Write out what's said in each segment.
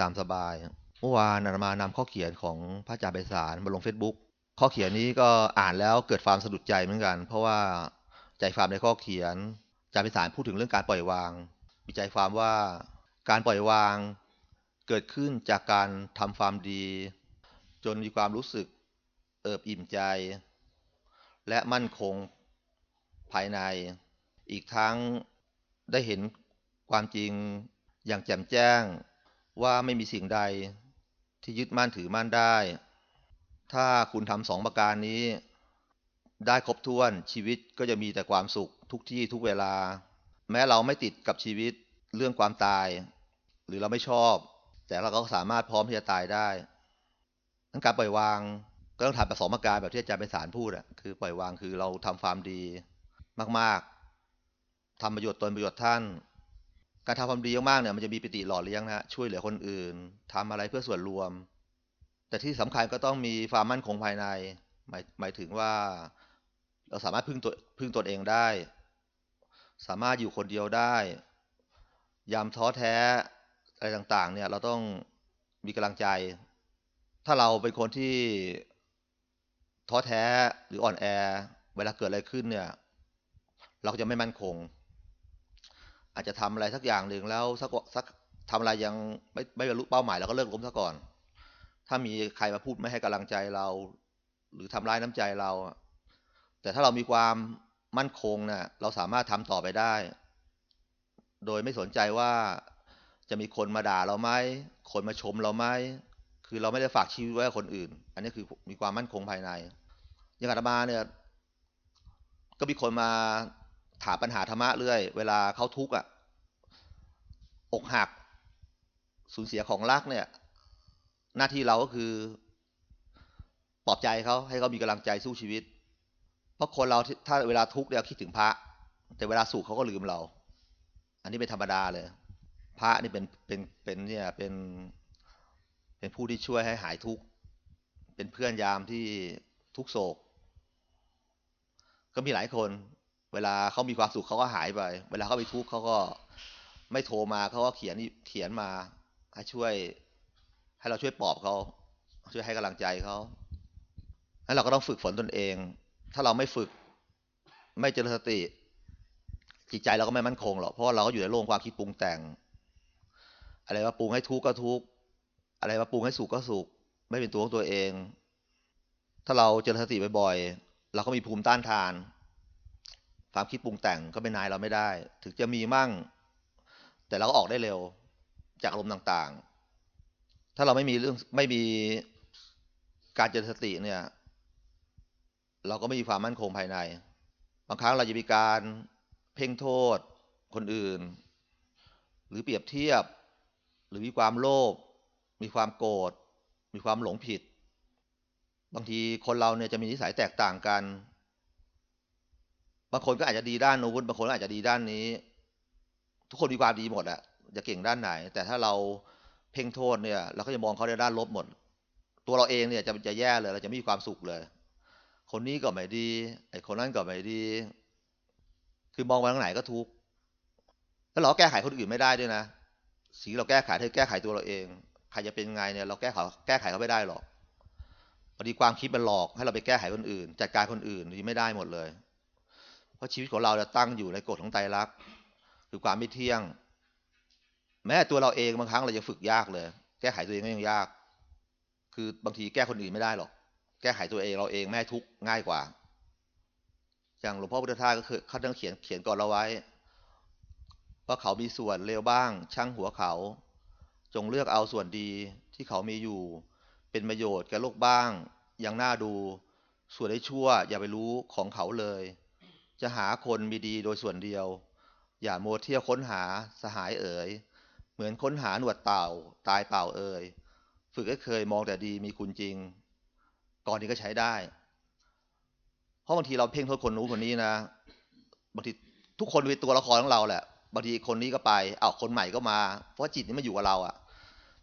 ตามสบาย เมื่อวานอามานำข้อเขียนของพระอาจารย์ไพศาลมาลง Facebook ข้อเขียนนี้ก็อ่านแล้วเกิดความสะดุดใจเหมือนกัน เพราะว่าใจความในข้อเขียนอาจารย์ไพศาลพูดถึงเรื่องการปล่อยวาง มีใจความว่าการปล่อยวางเกิดขึ้นจากการทำความดี จนมีความรู้สึกเอิบอิ่มใจ และมั่นคงภายใน อีกทั้งได้เห็นความจริงอย่างแจ่มแจ้ง ว่าไม่มีสิ่งใดที่ยึดมั่นถือมั่นได้ ถ้าคุณทำสองประการนี้ ได้ครบถ้วนชีวิตก็จะมีแต่ความสุขทุกที่ทุกเวลา แม้เราไม่ติดกับชีวิตเรื่องความตาย หรือเราไม่ชอบ แต่เราก็สามารถพร้อมที่จะตายได้ทั้งการปล่อยวางก็ต้องทำแบบสองประการแบบที่อาจารย์ไปสารพูดอะคือปล่อยวางคือเราทำความดีมาก ๆทำประโยชน์ตนประโยชน์ท่าน การทำความดีมากๆเนี่ยมันจะมีปิติหล่อเลี้ยงนะฮะช่วยเหลือคนอื่นทำอะไรเพื่อส่วนรวม แต่ที่สำคัญก็ต้องมีความมั่นคงภายใน หมายหมายถึงว่าเราสามารถพึ่งตัวพึ่งตนเองได้ สามารถอยู่คนเดียวได้ ยามท้อแท้อะไรต่างๆ เนี่ย เราต้องมีกำลังใจ ถ้าเราเป็นคนที่ท้อแท้หรืออ่อนแอ เวลาเกิดอะไรขึ้นเนี่ย เราก็จะไม่มั่นคง อาจจะทำอะไรสักอย่างหนึ่งแล้วสักสักทำอะไรยังไม่ไม่บรรลุเป้าหมายเราก็เลิกล้มซะก่อน ถ้ามีใครมาพูดไม่ให้กำลังใจเรา หรือทำร้ายน้ำใจเรา แต่ถ้าเรามีความมั่นคงเนะ่ะเราสามารถทำต่อไปได้ โดยไม่สนใจว่าจะมีคนมาด่าเราไหมคนมาชมเราไหมคือเราไม่ได้ฝากชีวิตไว้กับคนอื่น อันนี้คือมีความมั่นคงภายในอย่างอาตมาเนี่ย ก็มีคนมา ถามปัญหาธรรมะเรื่อย เวลาเขาทุกข์อะ อกหัก สูญเสียของรักเนี่ย หน้าที่เราก็คือปลอบใจเขาให้เขามีกำลังใจสู้ชีวิต เพราะคนเราถ้าเวลาทุกข์เนี่ยคิดถึงพระ แต่เวลาสุขเขาก็ลืมเรา อันนี้เป็นธรรมดาเลย พระนี่เป็นเป็นเป็นเนี่ยเป็นเป็นผู้ที่ช่วยให้หายทุกข์ เป็นเพื่อนยามที่ทุกโศก ก็มีหลายคน เวลาเขามีความสุขเขาก็หายไป เวลาเขาไปทุกข์เขาก็ไม่โทรมาเขาก็เขียนเขียนมาให้ช่วย ให้เราช่วยปลอบเขาช่วยให้กำลังใจเขาแล้วเราก็ต้องฝึกฝนตนเอง ถ้าเราไม่ฝึก ไม่เจริญสติ จิตใจเราก็ไม่มั่นคงหรอกเพราะว่าเราก็อยู่ในโลกความคิดปรุงแต่ง อะไรว่าปรุงให้ทุกข์ก็ทุกข์อะไรว่าปรุงให้สุขก็สุข ไม่เป็นตัวของตัวเอง ถ้าเราเจริญสติบ่อยๆเราก็มีภูมิต้านทาน ความคิดปรุงแต่งก็เป็นนายเราไม่ได้ ถึงจะมีมั่ง แต่เราก็ออกได้เร็วจากอารมณ์ต่างๆ ถ้าเราไม่มีเรื่องไม่มีการเจริญสติเนี่ย เราก็ไม่มีความมั่นคงภายใน บางครั้งเราจะมีการเพ่งโทษคนอื่น หรือเปรียบเทียบ หรือมีความโลภมีความโกรธมีความหลงผิด บางทีคนเราเนี่ยจะมีนิสัยแตกต่างกัน บางคนก็อาจจะดีด้านนู้นบางคนก็อาจจะดีด้านนี้ ทุกคนมีความดีหมดอะจะเก่งด้านไหน แต่ถ้าเราเพ่งโทษเนี่ยเราก็จะมองเขาในด้านลบหมด ตัวเราเองเนี่ยจะจะแย่เลย เราจะไม่มีความสุขเลย คนนี้ก็ไม่ดี ไอ้คนนั้นก็ไม่ดี คือมองไปทางไหนก็ทุกข์แล้วเราแก้ไขคนอื่นไม่ได้ด้วยนะสิ่งเราแก้ไขให้แก้ไขตัวเราเองใครจะเป็นไงเนี่ยเราแก้ไขแก้ไขเขาไม่ได้หรอกพอดีความคิดมันหลอกให้เราไปแก้ไขคนอื่น จัดการคนอื่นนี่ไม่ได้หมดเลย เพราะชีวิตของเราจะตั้งอยู่ในกฎของไตรลักษณ์คือความไม่เที่ยง แม้ตัวเราเองบางครั้งเราจะฝึกยากเลย แก้ไขตัวเองก็ยังยาก คือบางทีแก้คนอื่นไม่ได้หรอก แก้ไขตัวเองเราเองแม่ทุกง่ายกว่า อย่างหลวงพ่อพุทธทาสก็คือเขาต้องเขียนเขียนก่อนเราไว้ ว่าเขามีส่วนเลวบ้าง ช่างหัวเขา จงเลือกเอาส่วนดีที่เขามีอยู่ เป็นประโยชน์แก่โลกบ้างยังน่าดู ส่วนได้ชั่ว อย่าไปรู้ของเขาเลย จะหาคนมีดีโดยส่วนเดียว อย่าโมเที่ยวค้นหาสหายเอ๋ย เหมือนค้นหาหนวดเต่า ตายเปล่าเอ่ย ฝึกให้เคยมองแต่ดีมีคุณจริง ก่อนนี้ก็ใช้ได้ เพราะบางทีเราเพ่งโทษคนนู้นคนนี้นะ บางทีทุกคนเป็นตัวละครของเราแหละ บางทีคนนี้ก็ไปอ้าวคนใหม่ก็มา เพราะจิตนี้มันอยู่กับเราอะ่ะ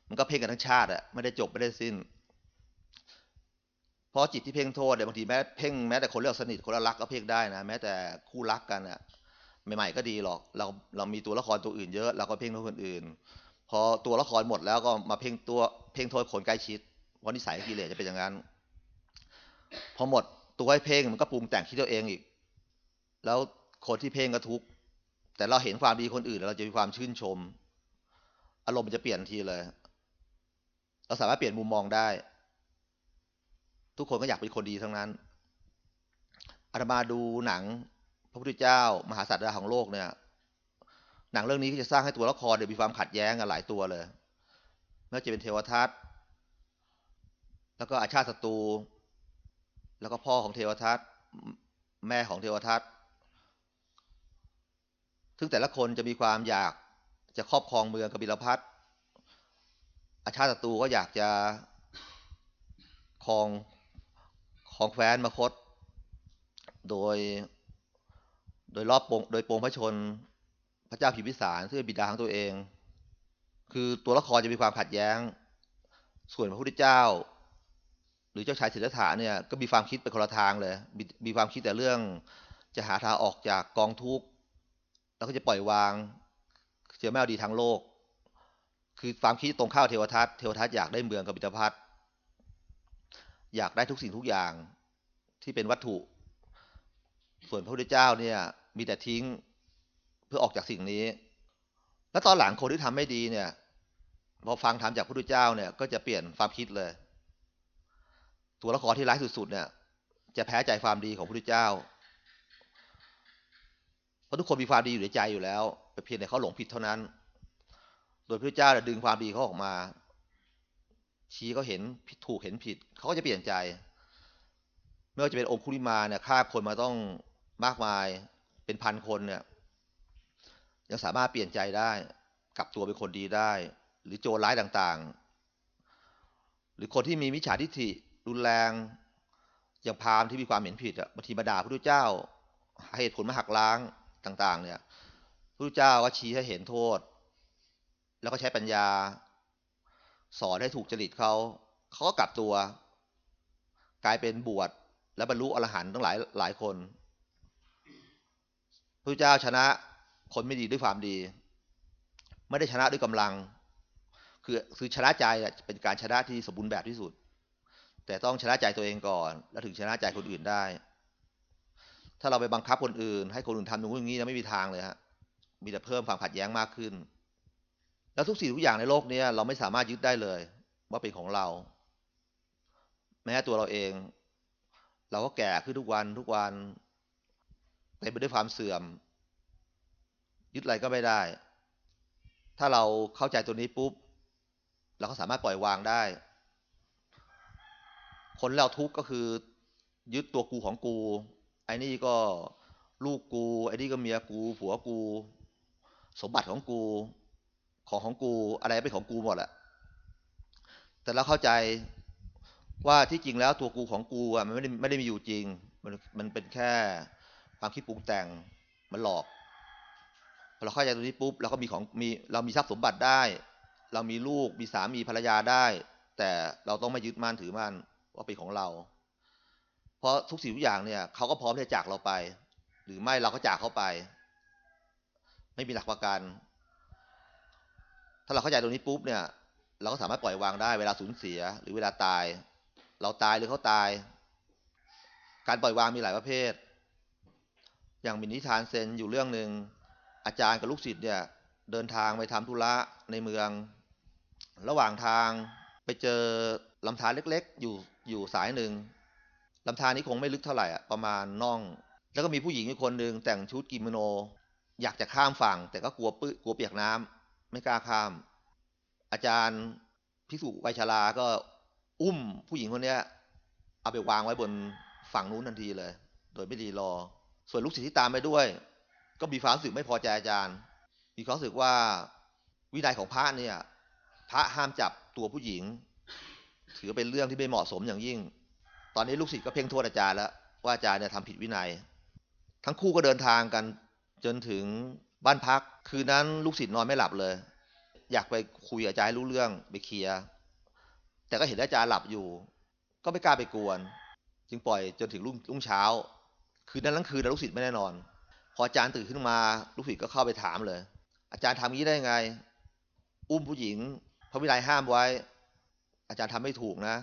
มันก็เพ่งกันทั้งชาติอะ่ะ ไม่ได้จบไม่ได้สิ้น ราะจิตที่เพ่งโทษเนี่ยบางทีแม้เพ่งแม้แต่คนเลือกสนิทคนรักก็เพ่งได้นะแม้แต่คู่รักกันอะ่ะใหม่ๆก็ดีหรอกเราเรามีตัวละครตัวอื่นเยอะเราก็เพ่งโทษคนอื่น พอตัวละครหมดแล้วก็มาเพ่งตัวเพ่งโทษคนใกล้ชิดเพราะนิสัยกิเลสจะเป็นอย่างนั้น พอหมดตัวให้เพ่งมันก็ปรุงแต่งคิดตัวเองอีก แล้วคนที่เพ่งก็ทุกข์แต่เราเห็นความดีคนอื่นเราจะมีความชื่นชม อารมณ์มันจะเปลี่ยนทีเลย เราสามารถเปลี่ยนมุมมองได้ ทุกคนก็อยากเป็นคนดีทั้งนั้นอาตมาดูหนังพระพุทธเจ้า มหาสัตว์ดาของโลกเนี่ย หนังเรื่องนี้ก็จะสร้างให้ตัวละครเนี่ยมีความขัดแย้งกันหลายตัวเลยไม่ว่าจะเป็นเทวทัตแล้วก็อาชาติศัตรูแล้วก็พ่อของเทวทัตแม่ของเทวทัตซึ่งแต่ละคนจะมีความอยากจะครอบครองเมืองกบิลพัทอาชาติศัตรูก็อยากจะครอง ของแคว้นมคต โดย โดยรอบปงโดยปงพระชนพระเจ้าพิมพิสารซึ่งเป็นบิดาของตัวเอง คือตัวละครจะมีความขัดแย้ง ส่วนพระพุทธเจ้า หรือเจ้าชายสิทธัตถะเนี่ยก็มีความคิดไปคนละทางเลยมมีความคิดแต่เรื่องจะหาทางออกจากกองทุกข์แล้วก็จะปล่อยวางจะไม่เอาดีทางโลก คือความคิดตรงข้าวเทวทัตเทวทัตอยากได้เมืองกบิลพัท อยากได้ทุกสิ่งทุกอย่างที่เป็นวัตถุ ส่วนพระพุทธเจ้าเนี่ย มีแต่ทิ้งเพื่อออกจากสิ่งนี้ แล้วตอนหลังคนที่ทำไม่ดีเนี่ยพอฟังธรรมจากพระพุทธเจ้าเนี่ย ก็จะเปลี่ยนความคิดเลย ตัวละครที่ร้ายสุดๆเนี่ย จะแพ้ใจความดีของพระพุทธเจ้าเพราะทุกคนมีความดีอยู่ในใจอยู่แล้วเพียงแต่เขาหลงผิดเท่านั้น โดยพระพุทธเจ้าดึงความดีเขาออกมา ชี้เขาเห็นผิดถูกเห็นผิด เขาก็จะเปลี่ยนใจ ไม่ว่าจะเป็นองคุลิมาเนี่ยฆ่าคนมาต้องมากมายเป็นพันคนเนี่ย ยังสามารถเปลี่ยนใจได้กลับตัวเป็นคนดีได้ หรือโจรร้ายต่างๆ หรือคนที่มีมิจฉาทิฏฐิรุนแรงอย่างพราหมณ์ที่มีความเห็นผิดอะบางทีมาด่าพระพุทธเจ้าหาเหตุผลมาหักล้างต่าง ๆ เนี่ยพระพุทธเจ้าก็ชี้ให้เห็นโทษ แล้วก็ใช้ปัญญา สอนให้ถูกจริตเขาเขาก็กลับตัว กลายเป็นบวชและบรรลุอรหันต์ตั้งหลายหลายคนพระเจ้าชนะคนไม่ดีด้วยความดี ไม่ได้ชนะด้วยกำลัง คือคือชนะใจเป็นการชนะที่สมบูรณ์แบบที่สุด แต่ต้องชนะใจตัวเองก่อน แล้วถึงชนะใจคนอื่นได้ ถ้าเราไปบังคับคนอื่น ให้คนอื่นทำอย่างนู้นอย่างนี้นะไม่มีทางเลยฮะมีแต่เพิ่มความขัดแย้งมากขึ้น แล้วทุกสิ่งทุกอย่างในโลกนี้เราไม่สามารถยึดได้เลย ว่าเป็นของเรา แม้ตัวเราเอง เราก็แก่ขึ้นทุกวันทุกวันเต็มไปด้วยความเสื่อม ยึดอะไรก็ไม่ได้ ถ้าเราเข้าใจตัวนี้ปุ๊บ เราก็สามารถปล่อยวางได้ คนเราทุกข์ก็คือ ยึดตัวกูของกู ไอ้นี่ก็ลูกกู ไอ้นี่ก็เมียกู ผัวกู สมบัติของกู ของของกูอะไรเป็นของกูหมดแหละแต่เราเข้าใจว่าที่จริงแล้วตัวกูของกูอะมันไม่ได้ไม่ได้มีอยู่จริง มันมันเป็นแค่ความคิดปรุงแต่งมันหลอกพอเราเข้าใจตรงนี้ปุ๊บเราก็มีของมีเรามีทรัพย์สมบัติได้ เรามีลูกมีสามีภรรยาได้ แต่เราต้องไม่ยึดมั่นถือมั่นว่าเป็นของเรา เพราะทุกสิ่งทุกอย่างเนี่ยเขาก็พร้อมที่จะจากเราไป หรือไม่เราก็จากเขาไป ไม่มีหลักประกัน ถ้าเราเข้าใจตรงนี้ปุ๊บเนี่ย เราก็สามารถปล่อยวางได้เวลาสูญเสีย หรือเวลาตาย เราตายหรือเขาตาย การปล่อยวางมีหลายประเภท อย่างมีนิทานเซนอยู่เรื่องหนึ่งอาจารย์กับลูกศิษย์เนี่ยเดินทางไปทำธุระในเมือง ระหว่างทางไปเจอลำธารเล็กๆ อยู่อยู่สายหนึ่งลำธารนี้คงไม่ลึกเท่าไหร่อะประมาณน่อง แล้วก็มีผู้หญิงอีกคนหนึ่งแต่งชุดกิโมโน อยากจะข้ามฝั่ง แต่ก็กลัวปื้กลัวเปียกน้ำ ไม่กล้าข้าม อาจารย์พิสุวัยชราก็อุ้มผู้หญิงคนนี้เอาไปวางไว้บนฝั่งนู้นทันทีเลย โดยไม่รีรอ ส่วนลูกศิษย์ที่ตามไปด้วย ก็มีความรู้สึกไม่พอใจอาจารย์ มีความรู้สึกว่าวินัยของพระเนี่ย พระห้ามจับตัวผู้หญิง ถือเป็นเรื่องที่ไม่เหมาะสมอย่างยิ่ง ตอนนี้ลูกศิษย์ก็เพ่งโทษอาจารย์แล้วว่าอาจารย์เนี่ยทำผิดวินัย ทั้งคู่ก็เดินทางกันจนถึง บ้านพักคืนนั้นลูกศิษย์นอนไม่หลับเลย อยากไปคุยกับอาจารย์รู้เรื่องไปเคลียร์แต่ก็เห็นอาจารย์หลับอยู่ ก็ไม่กล้าไปกวน จึงปล่อยจนถึงรุ่งรุ่งเช้า คืนนั้นทั้งคืนลูกศิษย์ไม่แน่นอน พออาจารย์ตื่นขึ้นมาลูกศิษย์ก็เข้าไปถามเลย อาจารย์ทำงี้ได้ไง อุ้มผู้หญิง พระวินัยห้ามไว้ อาจารย์ทำไม่ถูกนะ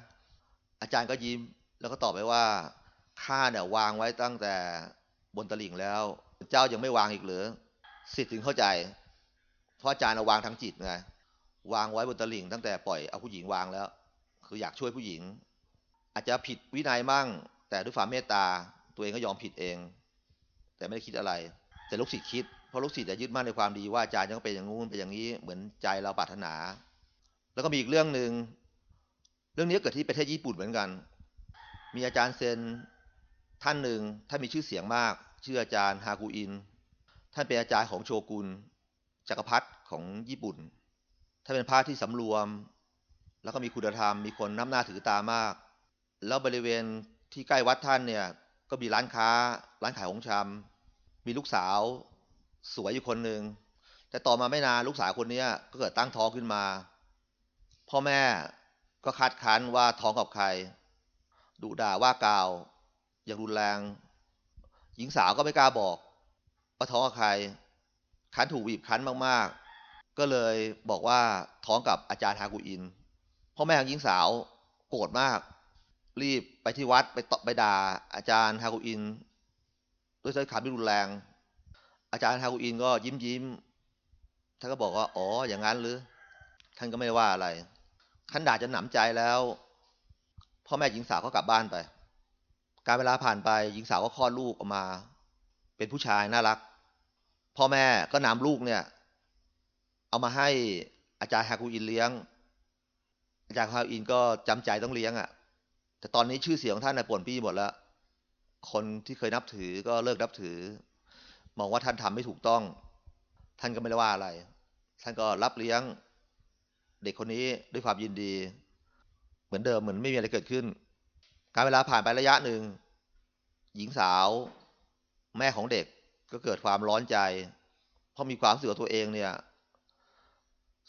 อาจารย์ก็ยิ้มแล้วก็ตอบไปว่าข้าเนี่ยวางไว้ตั้งแต่บนตลิ่งแล้ว เจ้ายังไม่วางอีกหรือ สิทธิ์ถึงเข้าใจเพราะอาจารย์เอาวางทางจิตไงวางไว้บนตลิ่งตั้งแต่ปล่อยเอาผู้หญิงวางแล้ว คืออยากช่วยผู้หญิง อาจจะผิดวินัยมั่ง แต่ด้วยความเมตตาตัวเองก็ยอมผิดเอง แต่ไม่ได้คิดอะไร แต่ลูกศิษย์คิดเพราะลูกศิษย์จะยึดมั่นในความดีว่าอาจารย์ต้องเป็นอย่างงู้นเป็นอย่างนี้เหมือนใจเราปรารถนา แล้วก็มีอีกเรื่องหนึ่งเรื่องนี้เกิดที่ประเทศญี่ปุ่นเหมือนกัน มีอาจารย์เซนท่านหนึ่งท่านมีชื่อเสียงมาก ชื่ออาจารย์ฮากุอิน ท่านเป็นอาจารย์ของโชกุนจักรพรรดิของญี่ปุ่น ท่านเป็นพระที่สำรวม แล้วก็มีคุณธรรม มีคนนับหน้าถือตามาก แล้วบริเวณที่ใกล้วัดท่านเนี่ยก็มีร้านค้า ร้านขายของชำมีลูกสาว สวยอยู่คนหนึ่งแต่ต่อมาไม่นานลูกสาวคนนี้ก็เกิดตั้งท้องขึ้นมา พ่อแม่ก็คัดค้านว่าท้องกับใครดุด่าว่ากล่าว อย่างรุนแรง หญิงสาวก็ไม่กล้าบอก ว่าท้องกับใครคันถูกบีบคั้นมากๆ ก็เลยบอกว่าท้องกับอาจารย์ฮากุอินพ่อแม่ของหญิงสาวโกรธมาก รีบไปที่วัดไปตบไปด่าอาจารย์ฮากุอิน ด้วยถ้อยคำที่รุนแรง อาจารย์ฮากุอินก็ยิ้มยิ้มท่านก็บอกว่าอ๋ออย่างนั้นหรือ ท่านก็ไม่ว่าอะไรขันด่าจนหนำใจแล้วพ่อแม่หญิงสาวก็กลับบ้านไป การเวลาผ่านไปหญิงสาวก็คลอดลูกออกมา เป็นผู้ชายน่ารัก พ่อแม่ก็นำลูกเนี่ย เอามาให้อาจารย์ฮากุอินเลี้ยง อาจารย์ฮากุอินก็จำใจต้องเลี้ยงอะ่ะ แต่ตอนนี้ชื่อเสียงของท่านน่ะป่วนปี้หมดแล้ว คนที่เคยนับถือก็เลิกนับถือ มองว่าท่านทำไม่ถูกต้อง ท่านก็ไม่ได้ว่าอะไร ท่านก็รับเลี้ยง เด็กคนนี้ด้วยความยินดี เหมือนเดิมเหมือนไม่มีอะไรเกิดขึ้น การเวลาผ่านไประยะหนึ่งหญิงสาว แม่ของเด็กก็เกิดความร้อนใจ เพราะมีความรู้สึกว่าตัวเองเนี่ย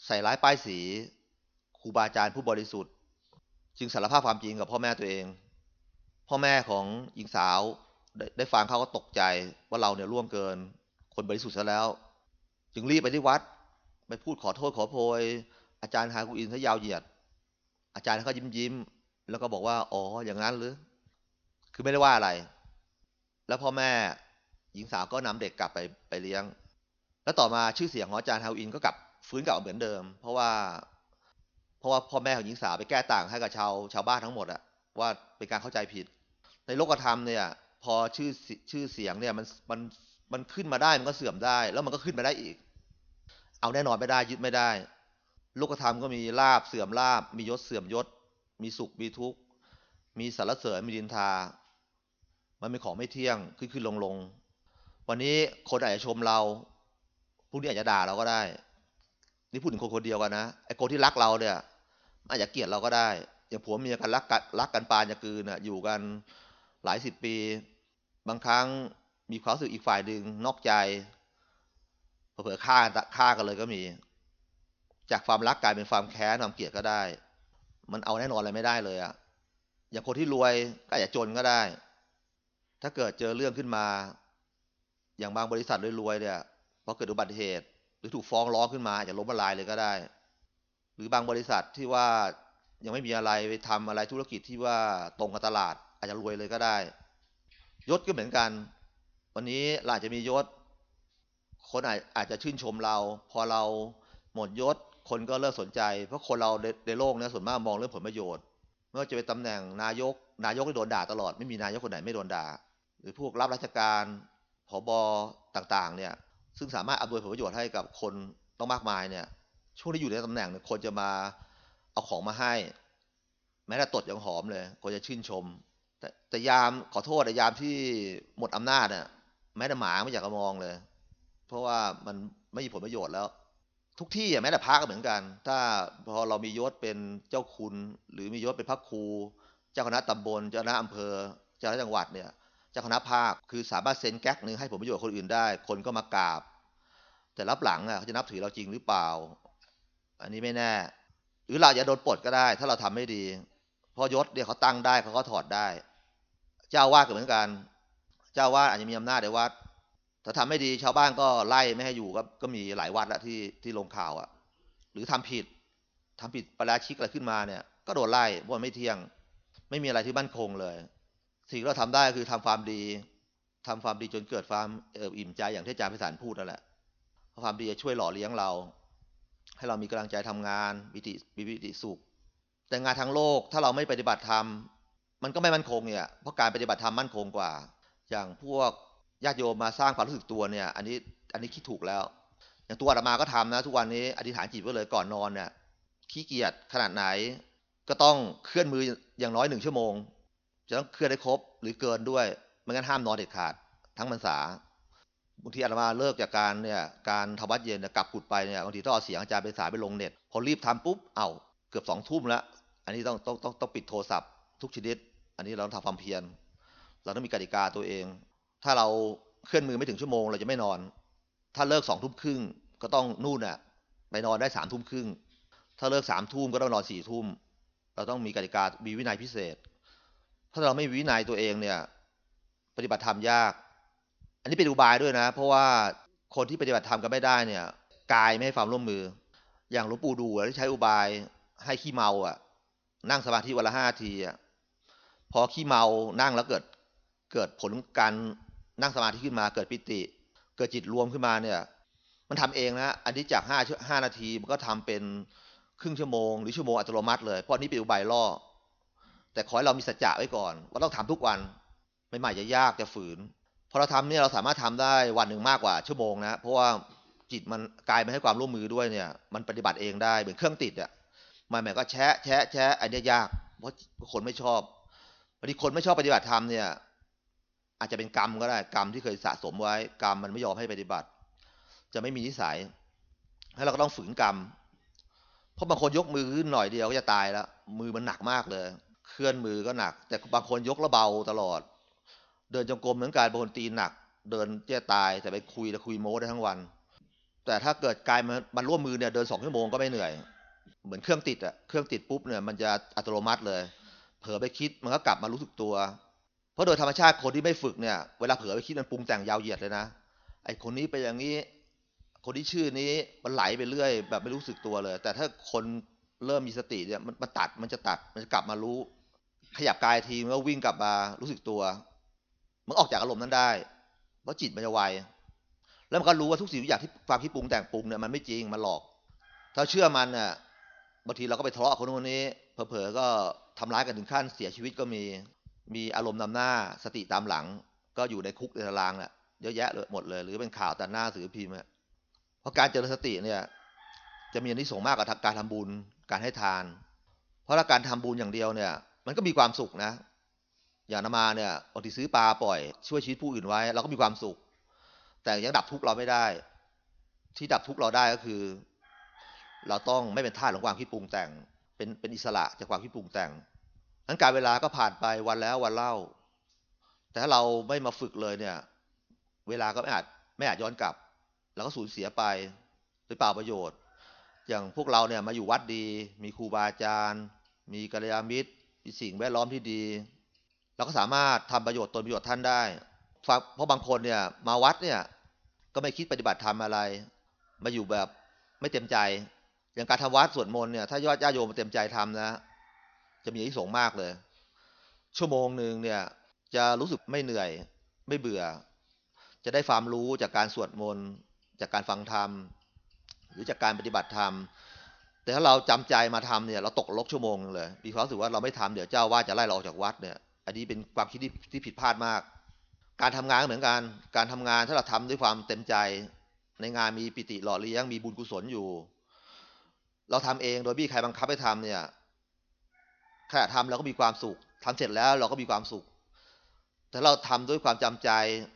ใส่ร้ายป้ายสีครูบาอาจารย์ผู้บริสุทธิ์ จึงสารภาพความจริงกับพ่อแม่ตัวเอง พ่อแม่ของหญิงสาวได้ได้ฟังเขาก็ตกใจว่าเราเนี่ยร่วมเกิน คนบริสุทธิ์ซะแล้ว จึงรีบไปที่วัด ไปพูดขอโทษขอโพย อาจารย์ฮากุอินซะยาวเหยียด อาจารย์เขายิ้มยิ้มแล้วก็บอกว่า อ๋อ อย่างนั้นหรือ คือไม่ได้ว่าอะไร แล้วพ่อแม่ หญิงสาวก็นำเด็กกลับไปไปเลี้ยง แล้วต่อมาชื่อเสียงของอาจารย์ฮากุอินก็กลับฟื้นกลับเหมือนเดิม เพราะว่า เพราะว่าพ่อแม่ของหญิงสาวไปแก้ต่างให้กับชาวชาวบ้านทั้งหมดอะว่าเป็นการเข้าใจผิด ในโลกธรรมเนี่ย พอชื่อชื่อเสียงเนี่ยมันมันมันขึ้นมาได้มันก็เสื่อมได้ แล้วมันก็ขึ้นมาได้อีก เอาแน่นอนไม่ได้ยึดไม่ได้โลกธรรมก็มีลาบเสื่อมลาบมียศเสื่อมยศ มีสุขมีทุกข์มีสารเสริญมีดินทา มันเป็นของไม่เที่ยงขึ้นขึ้นลงลง วันนี้คนอาจจะชมเราพรุ่งนี้อาจจะด่าเราก็ได้ นี่พูดถึงคนคนเดียวกันนะ ไอ้คนที่รักเราเนี่ย อาจจะเกลียดเราก็ได้ อย่างผัวเมียกันรักกันรักกันปานจะกืนน่ะ อยู่กันหลายสิบปี บางครั้งมีความรู้สึกอีกฝ่ายหนึ่งนอกใจ เผลอๆฆ่าฆ่ากันเลยก็มี จากความรักกลายเป็นความแค้นความเกลียดก็ได้ มันเอาแน่นอนอะไรไม่ได้เลยอะอย่างคนที่รวยก็อาจจะจนก็ได้ ถ้าเกิดเจอเรื่องขึ้นมา อย่างบางบริษัทรวยๆเนี่ยพอเกิดอุบัติเหตุ หรือถูกฟ้องร้องขึ้นมาอาจจะล้มละลายเลยก็ได้ หรือบางบริษัทที่ว่ายังไม่มีอะไรไปทำอะไรธุรกิจที่ว่าตรงกับตลาด อาจจะรวยเลยก็ได้ ยศก็เหมือนกัน วันนี้เราอาจจะมียศ คนอาจอาจจะชื่นชมเรา พอเราหมดยศ คนก็เลิกสนใจ เพราะคนเราในในโลกนี้ส่วนมากมองเรื่องผลประโยชน์ไม่ว่าจะเป็นตำแหน่งนายก นายกที่โดนด่าตลอด ไม่มีนายกคนไหนไม่โดนด่า หรือพวกรับราชการ ผอบอต่างๆเนี่ยซึ่งสามารถอำนวยผลประโยชน์ให้กับคนต้องมากมายเนี่ยช่วงที่อยู่ในตำแหน่งเนี่ยคนจะมาเอาของมาให้ แม้แต่ตดยังหอมเลยคนจะชื่นชม แต่แต่ยามขอโทษแต่ยามที่หมดอำนาจน่ะแม้แต่หมาไม่อยากจะมองเลย เพราะว่ามันไม่มีผลประโยชน์แล้ว ทุกที่แม้แต่พระก็เหมือนกัน ถ้าพอเรามียศเป็นเจ้าคุณ หรือมียศเป็นพระครู เจ้าคณะตำบลเจ้าคณะอำเภอ เจ้าคณะจังหวัดเนี่ย จ้าคณะภาคคือสามารถเซ็นแก๊กหนึ่งให้ผลประโยชน์คนอื่นได้ คนก็มากราบ แต่รับหลังอะเขาจะนับถือเราจริงหรือเปล่า อันนี้ไม่แน่ หรือเราจะโดนปลดก็ได้ ถ้าเราทำไม่ดีพราะยศเนี่ยเขาตั้งได้เขาก็ถอดได้ เจ้าวาดก็เหมือนกัน เจ้าวาดอาจจะมีอำนาจในวัดถ้าทำไม่ดีชาวบ้านก็ไล่ไม่ให้อยู่ก็ก็มีหลายวัดละที่ที่ลงข่าวอะ หรือทำผิดทำผิดประราชิกอะไรขึ้นมาเนี่ย ก็โดนไล่เพราะไม่เที่ยง ไม่มีอะไรที่มั่นคงเลย สิ่งเราทำได้คือทำความดีทำความดีจนเกิดความเอิบอิ่มใจอย่างที่อาจารย์พิสารพูดนั่นแหละเพราะความดีจะช่วยหล่อเลี้ยงเรา ให้เรามีกำลังใจทำงานวิติมีวิติสุข แต่งานทางโลกถ้าเราไม่ปฏิบัติธรรมมันก็ไม่มั่นคงเนี่ยเพราะการปฏิบัติธรรมมั่นคงกว่า อย่างพวกญาติโยมมาสร้างความรู้สึกตัวเนี่ย อันนี้อันนี้คิดถูกแล้ว อย่างตัวอาตมาก็ทำนะ ทุกวันนี้อธิษฐานจิตไว้เลยก่อนนอนเนี่ยขี้เกียจขนาดไหน ก็ต้องเคลื่อนมืออย่างน้อยหนึ่งชั่วโมง จะต้องเคลื่อนได้ครบหรือเกินด้วยไม่งั้นห้ามนอนเด็ดขาด ทั้งพรรษาบางทีอาตมาเลิกจากการเนี่ยการทำวัดเย็นกลับกุดไปเนี่ยบางทีต้องเอาเสียงอาจารย์ไปสายไปลงเน็ต พอรีบทำปุ๊บเอ้าเกือบสองทุ่มแล้ว อันนี้ต้องต้องต้องต้องปิดโทรศัพท์ทุกชนิด อันนี้เราต้องทำความเพียร เราต้องมีกติกาตัวเอง ถ้าเราเคลื่อนมือไม่ถึงชั่วโมงเราจะไม่นอน ถ้าเลิกสองทุ่มครึ่งก็ต้องนู่นน่ะไปนอนได้สามทุ่มครึ่งถ้าเลิกสามทุ่มก็ต้องนอนสี่ทุ่มเราต้องมีกติกามีวินัยพิเศษ ถ้าเราไม่วินัยตัวเองเนี่ย ปฏิบัติธรรมยาก อันนี้เป็นอุบายด้วยนะ เพราะว่าคนที่ปฏิบัติธรรมกันไม่ได้เนี่ยกายไม่ให้ความร่วมมือ อย่างหลวงปู่ดูที่ใช้อุบายให้ขี้เมาอะ นั่งสมาธิวันละห้าทีอะพอขี้เมานั่งแล้วเกิดเกิดผลการนั่งสมาธิขึ้นมาเกิดปิติ เกิดจิตรวมขึ้นมาเนี่ย มันทำเองนะอันนี้จากห้าห้านาทีมันก็ทำเป็นครึ่งชั่วโมงหรือชั่วโมงอัตโนมัติเลยเพราะนี่เป็นอุบายล่อ แต่ขอให้เรามีสัจจะไว้ก่อน ว่าต้องทำทุกวันไม่ใหม่จะยากจะฝืนพอเราทำเนี่ยเราสามารถทำได้วันหนึ่งมากกว่าชั่วโมงนะเพราะว่าจิตมันกายมันให้ความร่วมมือด้วยเนี่ย มันปฏิบัติเองได้เหมือนเครื่องติดอะมันหมายก็แชะแชะแชะอันนี้ยาก เพราะคนไม่ชอบบางทีคนไม่ชอบปฏิบัติธรรมเนี่ย อาจจะเป็นกรรมก็ได้กรรมที่เคยสะสมไว้ กรรมมันไม่ยอมให้ปฏิบัติ จะไม่มีนิสัยให้เราก็ต้องฝืนกรรมเพราะบางคนยกมือขึ้นหน่อยเดียวก็จะตายแล้วมือมันหนักมากเลย เคลื่อนมือก็หนัก แต่บางคนยกแล้วเบาตลอด เดินจงกรมเหมือนกันบางคนตีหนัก เดินเจะตายแต่ไปคุยแล้วคุยโม้ได้ทั้งวัน แต่ถ้าเกิดกายมันมันร่วมมือเนี่ยเดินสองชั่วโมงก็ไม่เหนื่อย เหมือนเครื่องติดอะเครื่องติดปุ๊บเนี่ยมันจะอัตโนมัติเลย เผลอไปคิดมันก็กลับมารู้สึกตัว เพราะโดยธรรมชาติคนที่ไม่ฝึกเนี่ยเวลาเผลอไปคิดมันปรุงแต่งยาวเหยียดเลยนะไอคนนี้ไปอย่างนี้ คนที่ชื่อนี้มันไหลไปเรื่อย แบบไม่รู้สึกตัวเลย แต่ถ้าคนเริ่มมีสติเนี่ยมันตัดมันจะตัดมันจะกลับมารู้ ขยับกายทีมันก็วิ่งกลับมารู้สึกตัว มันออกจากอารมณ์นั้นได้เพราะจิตมันจะไวแล้วมันก็รู้ว่าทุกสิ่งทุกอย่างที่ความคิดปรุงแต่งปรุงเนี่ยมันไม่จริงมันหลอก ถ้าเชื่อมันเนี่ยบางทีเราก็ไปทะเลาะคนนู้นนี้เผลอๆก็ทำร้ายกันถึงขั้นเสียชีวิตก็มีมีอารมณ์นำหน้าสติตามหลัง ก็อยู่ในคุกในตารางแหละเยอะแยะเลยหมดเลย หรือเป็นข่าวแต่หน้าสื่อพิมพ์เพราะการเจริญสติเนี่ย จะมีอันที่ส่งส์มากกว่าการทำบุญการให้ทาน เพราะถ้าการทำบุญอย่างเดียวเนี่ย มันก็มีความสุขนะ อย่างนามาเนี่ยบางทีซื้อปลาปล่อย ช่วยชีวิตผู้อื่นไว้เราก็มีความสุข แต่ยังดับทุกข์เราไม่ได้ ที่ดับทุกข์เราได้ก็คือ เราต้องไม่เป็นทาสของความคิดปรุงแต่ง เป็นเป็นอิสระจากความคิดปรุงแต่งนั้นการเวลาก็ผ่านไปวันแล้ววันเล่า แต่ถ้าเราไม่มาฝึกเลยเนี่ย เวลาก็ไม่อาจไม่อาจย้อนกลับเราก็สูญเสียไปโดยเปล่าประโยชน์ อย่างพวกเราเนี่ยมาอยู่วัดดี มีครูบาอาจารย์ มีกัลยาณมิตร มีสิ่งแวดล้อมที่ดี เราก็สามารถทำประโยชน์ตนประโยชน์ท่านได้ เพราะบางคนเนี่ยมาวัดเนี่ยก็ไม่คิดปฏิบัติธรรมอะไร มาอยู่แบบไม่เต็มใจ อย่างการทำวัดสวดมนต์เนี่ยถ้ายอดญาติโยมาเต็มใจทำนะ จะมีที่สงมากเลย ชั่วโมงหนึ่งเนี่ยจะรู้สึกไม่เหนื่อยไม่เบื่อ จะได้ความรู้จากการสวดมนต์จากการฟังธรรม หรือจากการปฏิบัติธรรม แต่ถ้าเราจำใจมาทำเนี่ยเราตกลกชั่วโมงเลยมีความรู้สึกว่าเราไม่ทำเดี๋ยวเจ้าว่าจะไล่เราออกจากวัดเนี่ยอันนี้เป็นความคิดที่ที่ผิดพลาดมาก การทำงานเหมือนกันการทำงานถ้าเราทำด้วยความเต็มใจ ในงานมีปิติหล่อเลี้ยงมีบุญกุศลอยู่ เราทำเองโดยไม่มีใครบังคับให้ทำเนี่ยขณะทำเราก็มีความสุขทำเสร็จแล้วเราก็มีความสุข แต่เราทำด้วยความจำใจ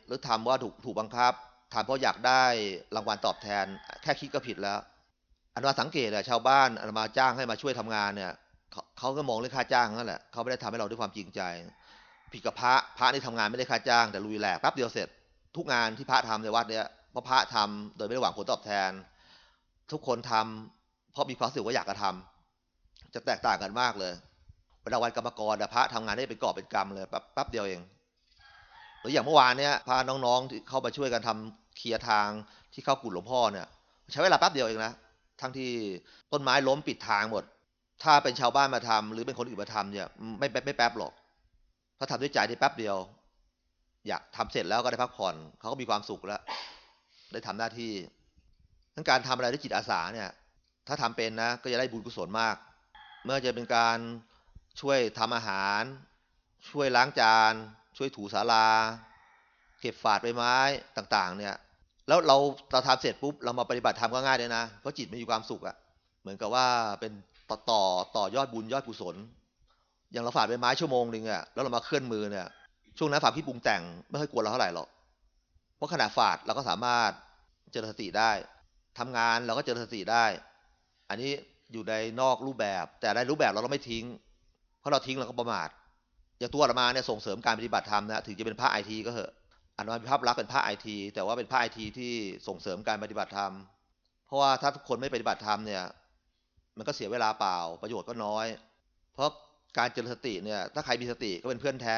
หรือทำว่าถูกถูกบังคับทำเพราะอยากได้รางวัลตอบแทน แค่คิดก็ผิดแล้ว อันว่าสังเกตอะชาวบ้านอันมาจ้างให้มาช่วยทำงานเนี่ยเขาเขาก็มองเรื่องค่าจ้างนั่นแหละเขาไม่ได้ทำให้เราด้วยความจริงใจผิดกับพระพระนี่ทำงานไม่ได้ค่าจ้างแต่ลุยแหลกแป๊บเดียวเสร็จ ทุกงานที่พระทำในวัดเนี่ยเพราะพระทำโดยไม่ได้หวังผลตอบแทน ทุกคนทำเพราะมีความรู้สึกว่าอยากจะทำจะแตกต่างกันมากเลยเวลาวันกรรมกรพระทำงานได้เป็นกอบเป็นกรรมเลยแป๊บแป๊บเดียวเองหรืออย่างเมื่อวานเนี้ยพาน้องๆที่เข้ามาช่วยกันทำเคลียร์ทางที่เข้ากุฏหลวงพ่อเนี่ย ใช้เวลาแป๊บเดียวเองนะ ทั้งที่ต้นไม้ล้มปิดทางหมด ถ้าเป็นชาวบ้านมาทำหรือเป็นคนอื่นมาทำเนี่ย ไม่แป๊บไม่แป๊บหรอกถ้าทำด้วยใจที่แป๊บเดียว อยากทำเสร็จแล้วก็ได้พักผ่อนเขาก็มีความสุขแล้ว ได้ทำหน้าที่ทั้งการทำอะไรด้วยจิตอาสาเนี่ย ถ้าทำเป็นนะ ก็จะได้บุญกุศลมาก เมื่อจะเป็นการช่วยทำอาหาร ช่วยล้างจาน ช่วยถูศาลาเก็บฝาดใบไม้ต่าง ๆ เนี่ย แล้วเราเราทำเสร็จปุ๊บเรามาปฏิบัติธรรมก็ง่ายเลยนะ เพราะจิตมันมีความสุขอะเหมือนกับว่าเป็นต่อต่อต่อยอดบุญยอดกุศล อย่างเราฝาดใบไม้ชั่วโมงหนึ่งอะแล้วเรามาเคลื่อนมือเนี่ย ช่วงนั้นความคิดปรุงแต่งไม่ค่อยกลัวเราเท่าไหร่หรอก เพราะขณะฝาดเราก็สามารถเจริญสติได้ทำงานเราก็เจริญสติได้ อันนี้อยู่ในนอกรูปแบบ แต่ในรูปแบบเราเราไม่ทิ้ง เพราะเราทิ้งเราก็ประมาทอย่างตัวอามาเนี่ยส่งเสริมการปฏิบัติธรรมนะถึงจะเป็นพระไอทีก็เหอะ อาตมาภาพลักษณ์เป็นพระไอทีแต่ว่าเป็นพระไอทีที่ส่งเสริมการปฏิบัติธรรม เพราะว่าถ้าทุกคนไม่ปฏิบัติธรรมเนี่ย มันก็เสียเวลาเปล่าประโยชน์ก็น้อย เพราะการเจริญสติเนี่ย ถ้าใครมีสติก็เป็นเพื่อนแท้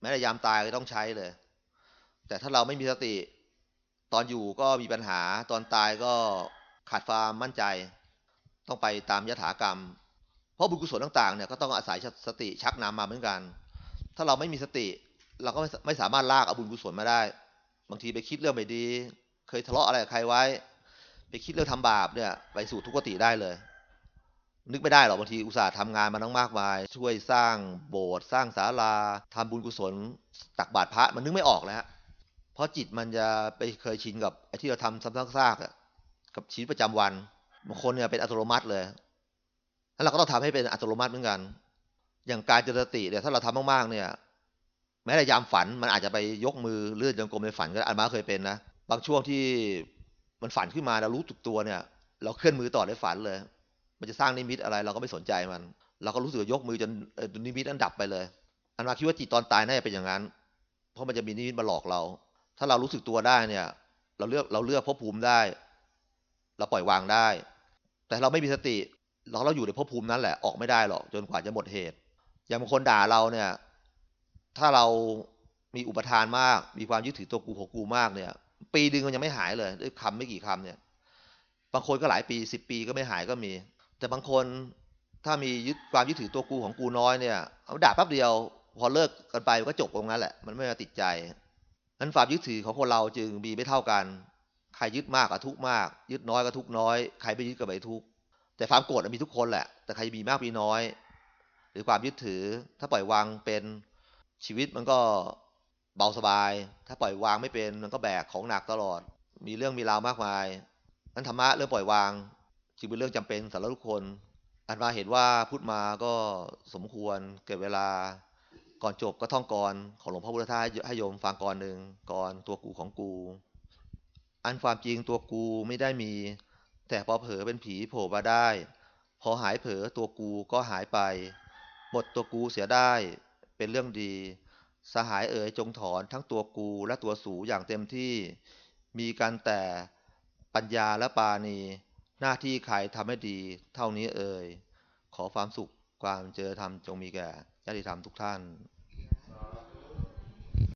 แม้แต่ยามตายก็ต้องใช้เลย แต่ถ้าเราไม่มีสติ ตอนอยู่ก็มีปัญหาตอนตายก็ขาดความมั่นใจ ต้องไปตามยถากรรม เพราะบุญกุศลต่างๆเนี่ยก็ต้องอาศัยสติชักนำมาเหมือนกัน ถ้าเราไม่มีสติ เราก็ไม่สามารถลากเอาบุญกุศลมาได้ บางทีไปคิดเรื่องไม่ดี เคยทะเลาะอะไรกับใครไว้ ไปคิดเรื่องทำบาปเนี่ย ไปสู่ทุกขติได้เลย นึกไม่ได้หรอกบางทีอุตส่าห์ทำงานมาทั้งมากมาย ช่วยสร้างโบสถ์สร้างศาลาทำบุญกุศล ตักบาตรพระมันนึกไม่ออกแล้วเพราะจิตมันจะไปเคยชินกับไอ้ที่เราทำซ้ำซากๆกับชีวิตประจำวันบางคนเนี่ยเป็นอัตโนมัติเลยแล้วเราก็ต้องทำให้เป็นอัตโนมัติเหมือนกัน อย่างการเจริญสติเนี่ยถ้าเราทำมากๆเนี่ย แม้แต่ยามฝันมันอาจจะไปยกมือเลื่อนจงกรมในฝันก็อันมาเคยเป็นนะบางช่วงที่มันฝันขึ้นมาเรารู้สึกตัวเนี่ย เราเคลื่อนมือต่อในฝันเลย มันจะสร้างนิมิตอะไร เราก็ไม่สนใจมัน เราก็รู้สึกยกมือจนนิมิตนั้นดับไปเลย อันมาคิดว่าจิตตอนตายน่าจะเป็นอย่างนั้น เพราะมันจะมีนิมิตมาหลอกเรา ถ้าเรารู้สึกตัวได้เนี่ย เราเลือกเราเลือกภพภูมิได้ เราปล่อยวางได้ แต่เราไม่มีสติ เราเราอยู่ในภพภูมินั้นแหละออกไม่ได้หรอกจนกว่าจะหมดเหตุ อย่างบางคนด่าเราเนี่ย ถ้าเรามีอุปทานมาก มีความยึดถือตัวกูของกูมากเนี่ย ปีดึงมันยังไม่หายเลยด้วยคำไม่กี่คำเนี่ย บางคนก็หลายปีสิบปีก็ไม่หายก็มี แต่บางคนถ้ามียึดความยึดถือตัวกูของกูน้อยเนี่ยเอาด่าแป๊บเดียว พอเลิกกันไปก็จบตรงนั้นแหละ มันไม่มาติดใจนั้นความยึดถือของคนเราจึงมีไม่เท่ากัน ใครยึดมากก็ทุกมาก ยึดน้อยก็ทุกน้อย ใครไม่ยึดก็ไม่ทุก แต่ความโกรธมีทุกคนแหละ แต่ใครมีมากมีน้อย หรือความยึดถือถ้าปล่อยวางเป็น ชีวิตมันก็เบาสบาย ถ้าปล่อยวางไม่เป็นมันก็แบกของหนักตลอด มีเรื่องมีราวมากมายนั้นธรรมะเรื่องปล่อยวาง จึงเป็นเรื่องจำเป็นสำหรับทุกคน อันมาเห็นว่าพูดมาก็สมควรเก็บเวลา ก่อนจบก็ท่องกรของหลวงพ่อพุทธทาสให้โยมฟังกรหนึ่งกรตัวกูของกู อันความจริงตัวกูไม่ได้มี แต่พอเผลอเป็นผีโผล่มาได้ พอหายเผลอตัวกูก็หายไป หมดตัวกูเสียได้ เป็นเรื่องดี สหายเอ๋ยจงถอนทั้งตัวกูและตัวสูอย่างเต็มที่ มีการแต่ปัญญาและปาณี หน้าที่ใครทำให้ดี เท่านี้เอ่ยขอความสุขความเจริญธรรมจงมีแก่ญาติธรรมทุกท่าน